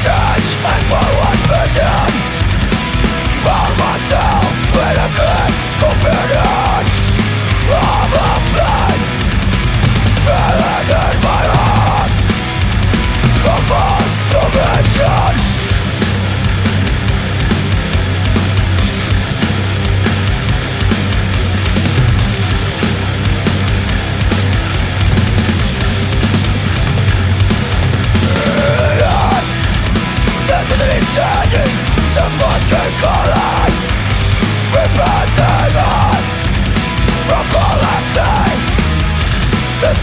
touch. And forward vision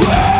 Yeah!